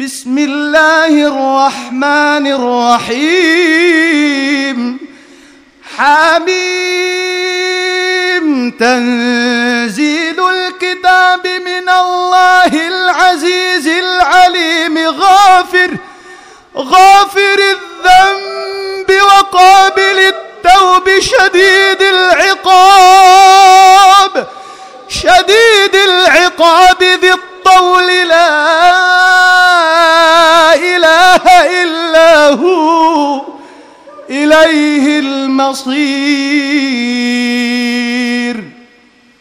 بسم الله الرحمن الرحيم. حميم. تنزيل الكتاب من الله العزيز العليم. غافر. غافر الذنب وقابل التوب. شديد العقاب. شديد العقاب ذي الطول. لا إليه المصير.